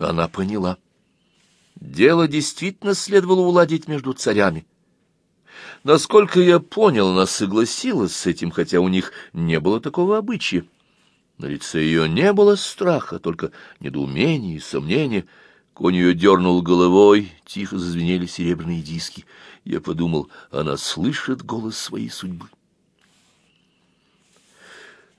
Она поняла. Дело действительно следовало уладить между царями. Насколько я понял, она согласилась с этим, хотя у них не было такого обычая. На лице ее не было страха, только недоумение и сомнение. Конь ее дернул головой, тихо зазвенели серебряные диски. Я подумал, она слышит голос своей судьбы.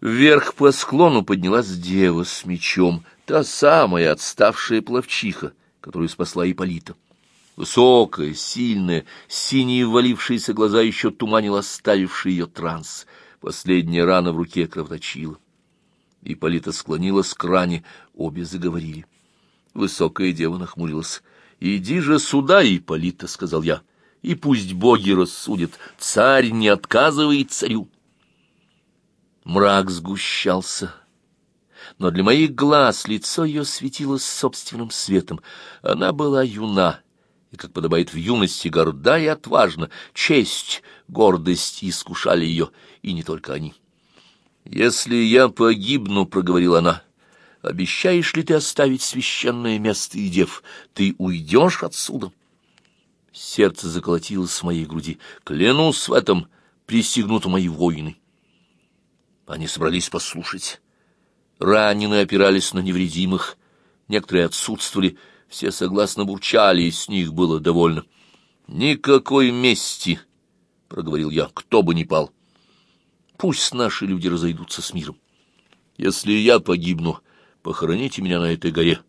Вверх по склону поднялась дева с мечом, та самая отставшая пловчиха, которую спасла Ипполита. Высокая, сильная, синие ввалившиеся глаза еще туманил оставивший ее транс. Последняя рана в руке кровоточила. Ипполита склонилась к ране, обе заговорили. Высокая дева нахмурилась. — Иди же сюда, Ипполита, — сказал я, — и пусть боги рассудят. Царь не отказывает царю. Мрак сгущался, но для моих глаз лицо ее светилось собственным светом. Она была юна, и, как подобает в юности, горда и отважна. Честь, гордость искушали ее, и не только они. «Если я погибну, — проговорила она, — обещаешь ли ты оставить священное место и дев? Ты уйдешь отсюда?» Сердце заколотилось в моей груди. «Клянусь в этом, присягнут мои воины». Они собрались послушать. Раненые опирались на невредимых, некоторые отсутствовали, все согласно бурчали, и с них было довольно. «Никакой мести!» — проговорил я, — «кто бы ни пал. Пусть наши люди разойдутся с миром. Если я погибну, похороните меня на этой горе,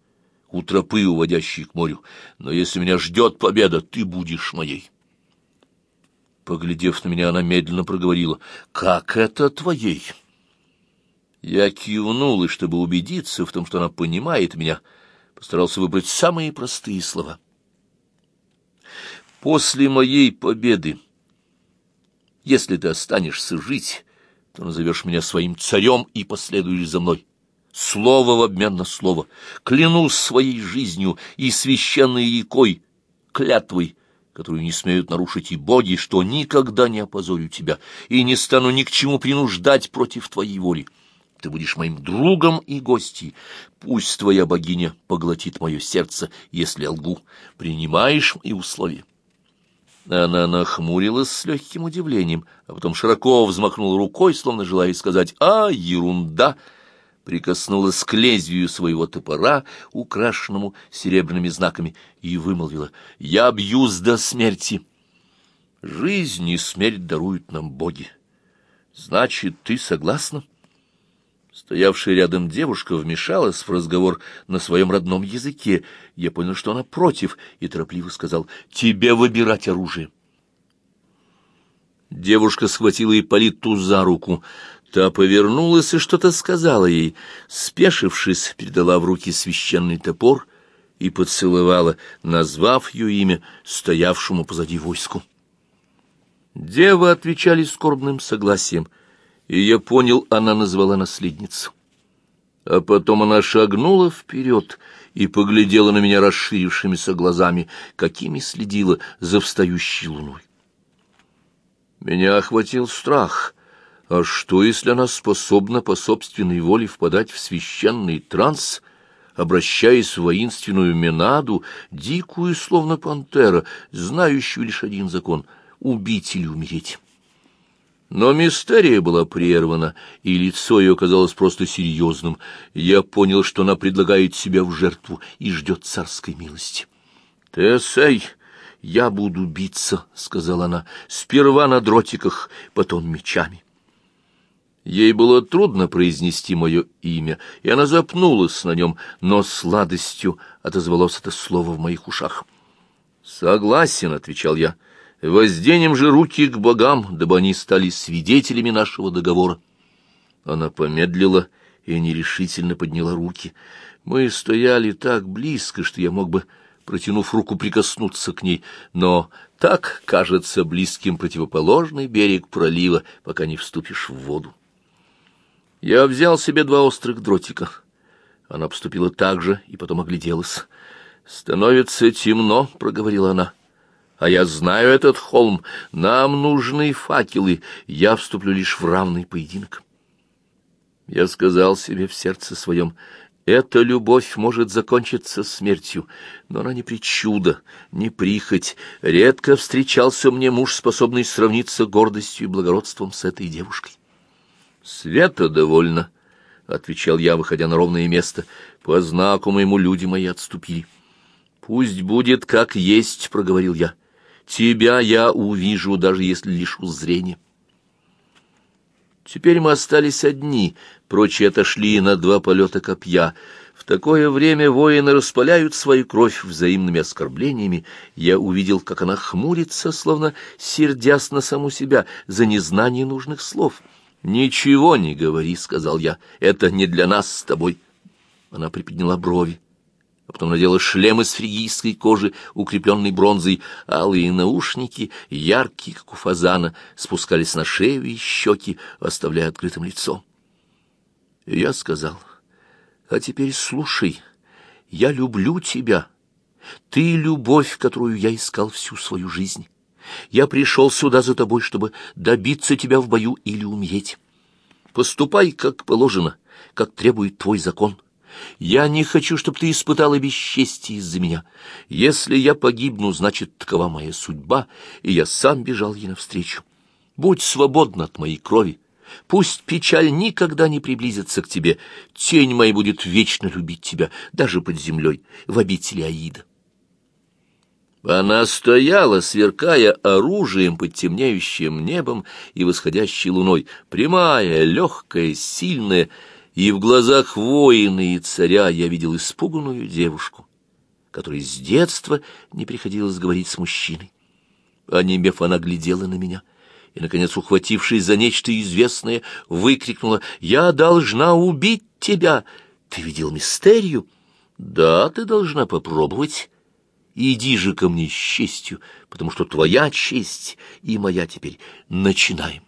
у тропы, уводящей к морю, но если меня ждет победа, ты будешь моей». Поглядев на меня, она медленно проговорила, «Как это твоей?» Я кивнул, и чтобы убедиться в том, что она понимает меня, постарался выбрать самые простые слова. После моей победы, если ты останешься жить, то назовешь меня своим царем и последуешь за мной. Слово в обмен на слово. Клянусь своей жизнью и священной рекой, клятвой, которую не смеют нарушить и боги, что никогда не опозорю тебя и не стану ни к чему принуждать против твоей воли. Ты будешь моим другом и гостьей. Пусть твоя богиня поглотит мое сердце, если лгу. Принимаешь мои условия?» Она нахмурилась с легким удивлением, а потом широко взмахнула рукой, словно желая сказать «А, ерунда!» прикоснулась к лезвию своего топора, украшенному серебряными знаками, и вымолвила «Я бьюсь до смерти». «Жизнь и смерть даруют нам боги. Значит, ты согласна?» Стоявшая рядом девушка вмешалась в разговор на своем родном языке. Я понял, что она против, и торопливо сказал «Тебе выбирать оружие». Девушка схватила Ипполиту за руку. Та повернулась и что-то сказала ей. Спешившись, передала в руки священный топор и поцеловала, назвав ее имя стоявшему позади войску. Девы отвечали скорбным согласием — и я понял, она назвала наследницу. А потом она шагнула вперед и поглядела на меня расширившимися глазами, какими следила за встающей луной. Меня охватил страх. А что, если она способна по собственной воле впадать в священный транс, обращаясь в воинственную Менаду, дикую, словно пантера, знающую лишь один закон — убить или умереть? Но мистерия была прервана, и лицо ее казалось просто серьезным. Я понял, что она предлагает себя в жертву и ждет царской милости. — Тесей, я буду биться, — сказала она, — сперва на дротиках, потом мечами. Ей было трудно произнести мое имя, и она запнулась на нем, но сладостью отозвалось это слово в моих ушах. — Согласен, — отвечал я, — Возденем же руки к богам, дабы они стали свидетелями нашего договора. Она помедлила и нерешительно подняла руки. Мы стояли так близко, что я мог бы, протянув руку, прикоснуться к ней, но так кажется близким противоположный берег пролива, пока не вступишь в воду. Я взял себе два острых дротика. Она поступила так же и потом огляделась. «Становится темно», — проговорила она. А я знаю этот холм. Нам нужны факелы. Я вступлю лишь в равный поединок. Я сказал себе в сердце своем, Эта любовь может закончиться смертью, но она не причуда, не прихоть. Редко встречался мне муж, способный сравниться гордостью и благородством с этой девушкой. Света довольно, — отвечал я, выходя на ровное место. По знаку моему люди мои отступили. Пусть будет как есть, — проговорил я. Тебя я увижу, даже если лишу зрения. Теперь мы остались одни, прочие отошли на два полета копья. В такое время воины распаляют свою кровь взаимными оскорблениями. Я увидел, как она хмурится, словно сердясь на саму себя за незнание нужных слов. «Ничего не говори», — сказал я, — «это не для нас с тобой». Она приподняла брови а потом надела шлем из фригийской кожи, укрепленный бронзой, алые наушники, яркие, как у фазана, спускались на шею и щеки, оставляя открытым лицо. И я сказал, а теперь слушай, я люблю тебя. Ты — любовь, которую я искал всю свою жизнь. Я пришел сюда за тобой, чтобы добиться тебя в бою или умереть. Поступай, как положено, как требует твой закон. Я не хочу, чтобы ты испытала бесчестие из-за меня. Если я погибну, значит, такова моя судьба, и я сам бежал ей навстречу. Будь свободна от моей крови. Пусть печаль никогда не приблизится к тебе. Тень моя будет вечно любить тебя, даже под землей, в обители Аида. Она стояла, сверкая оружием под темнеющим небом и восходящей луной, прямая, легкая, сильная, и в глазах воина и царя я видел испуганную девушку, которой с детства не приходилось говорить с мужчиной. Онемев, она глядела на меня и, наконец, ухватившись за нечто известное, выкрикнула «Я должна убить тебя! Ты видел мистерию? Да, ты должна попробовать. Иди же ко мне с честью, потому что твоя честь и моя теперь. Начинаем».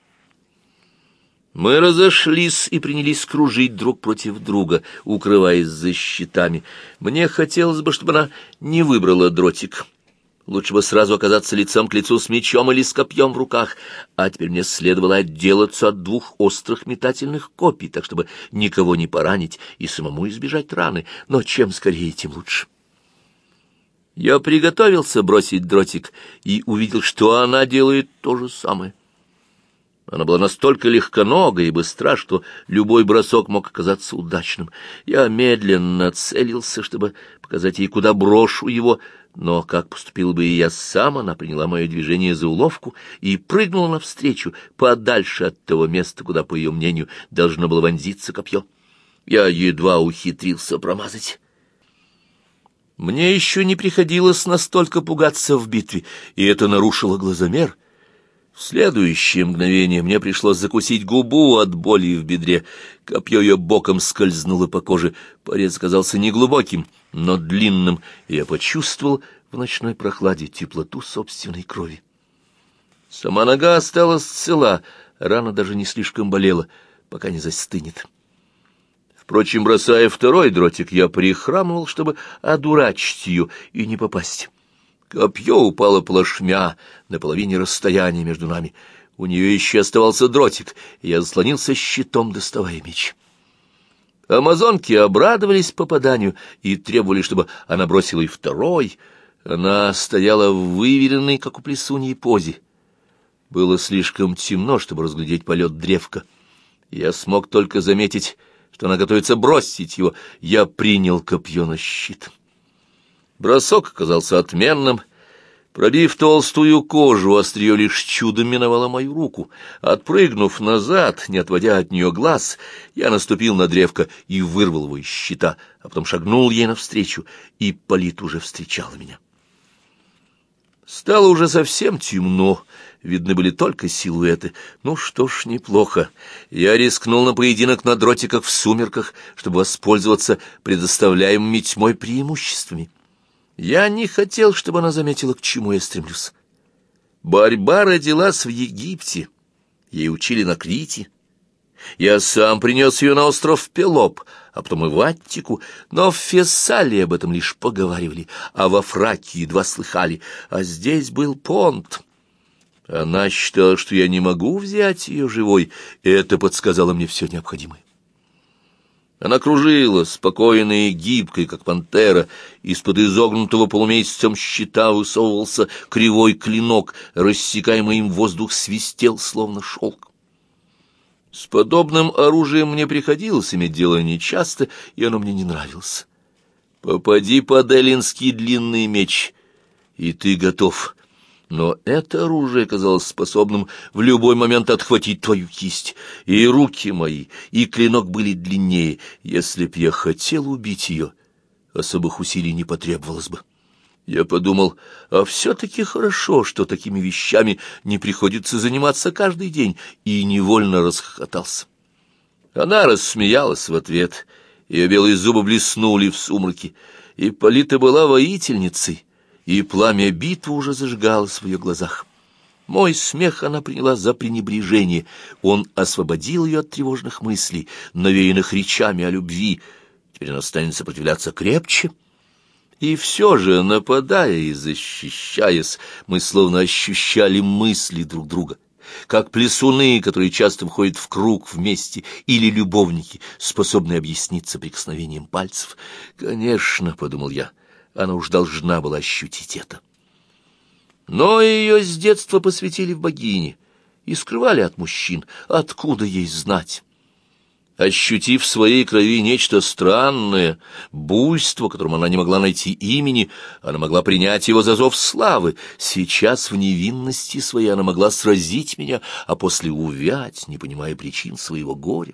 Мы разошлись и принялись кружить друг против друга, укрываясь за щитами. Мне хотелось бы, чтобы она не выбрала дротик. Лучше бы сразу оказаться лицом к лицу с мечом или с копьем в руках, а теперь мне следовало отделаться от двух острых метательных копий, так чтобы никого не поранить и самому избежать раны, но чем скорее, тем лучше. Я приготовился бросить дротик и увидел, что она делает то же самое. Она была настолько легконога и быстра, что любой бросок мог оказаться удачным. Я медленно целился, чтобы показать ей, куда брошу его, но как поступил бы и я сам, она приняла мое движение за уловку и прыгнула навстречу, подальше от того места, куда, по ее мнению, должно было вонзиться копье. Я едва ухитрился промазать. Мне еще не приходилось настолько пугаться в битве, и это нарушило глазомер — в следующее мгновение мне пришлось закусить губу от боли в бедре. Копье ее боком скользнуло по коже. Порез казался неглубоким, но длинным, и я почувствовал в ночной прохладе теплоту собственной крови. Сама нога осталась цела, рана даже не слишком болела, пока не застынет. Впрочем, бросая второй дротик, я прихрамывал, чтобы одурачить ее и не попасть. Копье упало плашмя на половине расстояния между нами. У нее еще оставался дротик, и я заслонился щитом, доставая меч. Амазонки обрадовались попаданию и требовали, чтобы она бросила и второй. Она стояла в выверенной, как у плесуньей, позе. Было слишком темно, чтобы разглядеть полет древка. Я смог только заметить, что она готовится бросить его. Я принял копье на щит. Бросок оказался отменным. Пробив толстую кожу, острие лишь чудом миновало мою руку. Отпрыгнув назад, не отводя от нее глаз, я наступил на древко и вырвал его из щита, а потом шагнул ей навстречу, и Полит уже встречала меня. Стало уже совсем темно, видны были только силуэты. Ну что ж, неплохо. Я рискнул на поединок на дротиках в сумерках, чтобы воспользоваться предоставляемыми тьмой преимуществами. Я не хотел, чтобы она заметила, к чему я стремлюсь. Борьба родилась в Египте, ей учили на Крите. Я сам принес ее на остров Пелоп, а потом и в Аттику, но в Фессалии об этом лишь поговаривали, а во Фракии едва слыхали, а здесь был понт. Она считала, что я не могу взять ее живой, и это подсказало мне все необходимое. Она кружила, спокойная и гибкая, как пантера. Из-под изогнутого полумесяцем щита высовывался кривой клинок, рассекаемый им воздух свистел, словно шелк. С подобным оружием мне приходилось иметь дело нечасто, и оно мне не нравилось. Попади под эллинский длинный меч, и ты готов. Но это оружие казалось способным в любой момент отхватить твою кисть. И руки мои, и клинок были длиннее. Если б я хотел убить ее, особых усилий не потребовалось бы. Я подумал, а все-таки хорошо, что такими вещами не приходится заниматься каждый день, и невольно расхохотался. Она рассмеялась в ответ, ее белые зубы блеснули в сумраке. и Полита была воительницей, и пламя битвы уже зажигалось в ее глазах. Мой смех она приняла за пренебрежение. Он освободил ее от тревожных мыслей, навеянных речами о любви. Теперь она станет сопротивляться крепче — и все же, нападая и защищаясь, мы словно ощущали мысли друг друга, как плесуны, которые часто входят в круг вместе, или любовники, способные объясниться прикосновением пальцев. «Конечно», — подумал я, — она уж должна была ощутить это. Но ее с детства посвятили в богине и скрывали от мужчин, откуда ей знать ощутив в своей крови нечто странное, буйство, которому она не могла найти имени, она могла принять его за зов славы. Сейчас в невинности своей она могла сразить меня, а после увять, не понимая причин своего горя.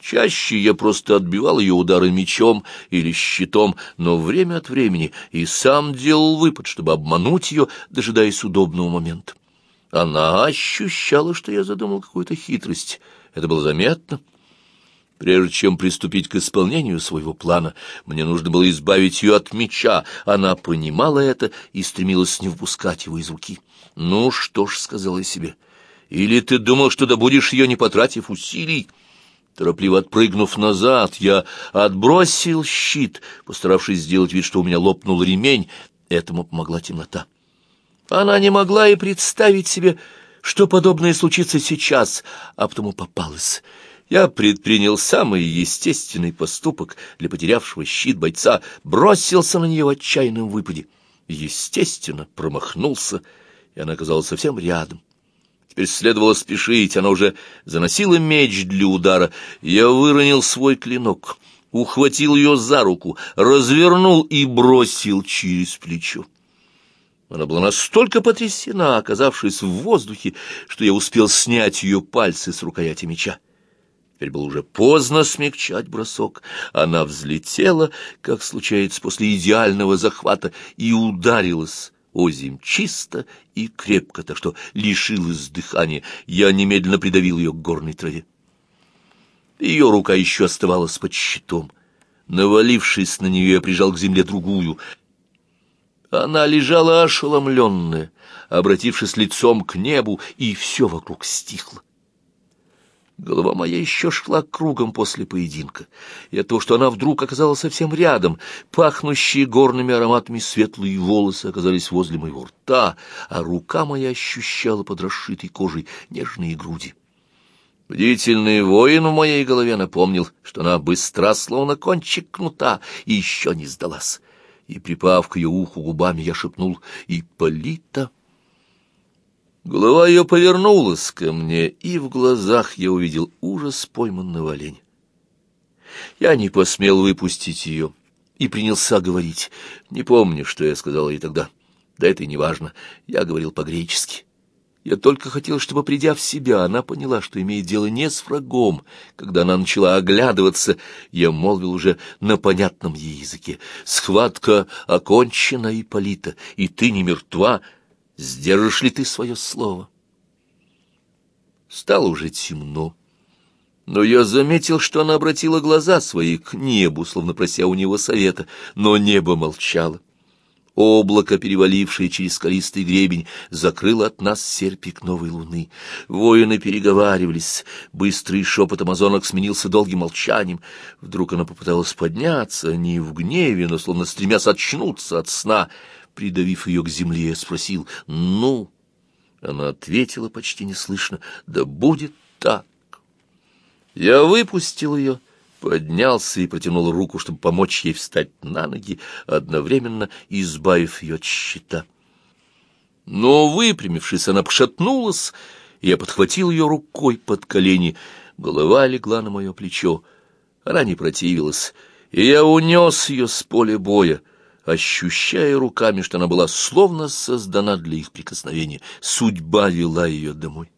Чаще я просто отбивал ее удары мечом или щитом, но время от времени и сам делал выпад, чтобы обмануть ее, дожидаясь удобного момента. Она ощущала, что я задумал какую-то хитрость — это было заметно. Прежде чем приступить к исполнению своего плана, мне нужно было избавить ее от меча. Она понимала это и стремилась не впускать его из руки. «Ну что ж», — сказала я себе, — «или ты думал, что добудешь ее, не потратив усилий?» Торопливо отпрыгнув назад, я отбросил щит, постаравшись сделать вид, что у меня лопнул ремень. Этому помогла темнота. Она не могла и представить себе, что подобное случится сейчас, а потому попалась. Я предпринял самый естественный поступок для потерявшего щит бойца, бросился на нее в отчаянном выпаде. Естественно, промахнулся, и она оказалась совсем рядом. Теперь следовало спешить, она уже заносила меч для удара. Я выронил свой клинок, ухватил ее за руку, развернул и бросил через плечо. Она была настолько потрясена, оказавшись в воздухе, что я успел снять ее пальцы с рукояти меча. Теперь было уже поздно смягчать бросок. Она взлетела, как случается после идеального захвата, и ударилась озим чисто и крепко, так что лишилась дыхания. Я немедленно придавил ее к горной траве. Ее рука еще оставалась под щитом. Навалившись на нее, я прижал к земле другую. Она лежала ошеломленная, обратившись лицом к небу, и все вокруг стихло. Голова моя еще шла кругом после поединка, и от того, что она вдруг оказалась совсем рядом, пахнущие горными ароматами светлые волосы оказались возле моего рта, а рука моя ощущала под расшитой кожей нежные груди. Бдительный воин в моей голове напомнил, что она быстра, словно кончик кнута, и еще не сдалась и, припав к ее уху губами, я шепнул «Ипполита». Голова ее повернулась ко мне, и в глазах я увидел ужас пойманного оленя. Я не посмел выпустить ее и принялся говорить. Не помню, что я сказал ей тогда. Да это и не важно. Я говорил по-гречески. Я только хотел, чтобы, придя в себя, она поняла, что имеет дело не с врагом. Когда она начала оглядываться, я молвил уже на понятном ей языке. «Схватка окончена, Ипполита, и ты не мертва. Сдержишь ли ты свое слово?» Стало уже темно. Но я заметил, что она обратила глаза свои к небу, словно прося у него совета, но небо молчало. Облако, перевалившее через скалистый гребень, закрыло от нас серпик новой луны. Воины переговаривались. Быстрый шепот амазонок сменился долгим молчанием. Вдруг она попыталась подняться, не в гневе, но словно стремясь очнуться от сна. Придавив ее к земле, спросил «Ну?» Она ответила почти неслышно «Да будет так». Я выпустил ее поднялся и протянул руку, чтобы помочь ей встать на ноги, одновременно избавив ее от щита. Но, выпрямившись, она пошатнулась, и я подхватил ее рукой под колени. Голова легла на мое плечо. Она не противилась, и я унес ее с поля боя, ощущая руками, что она была словно создана для их прикосновения. Судьба вела ее домой.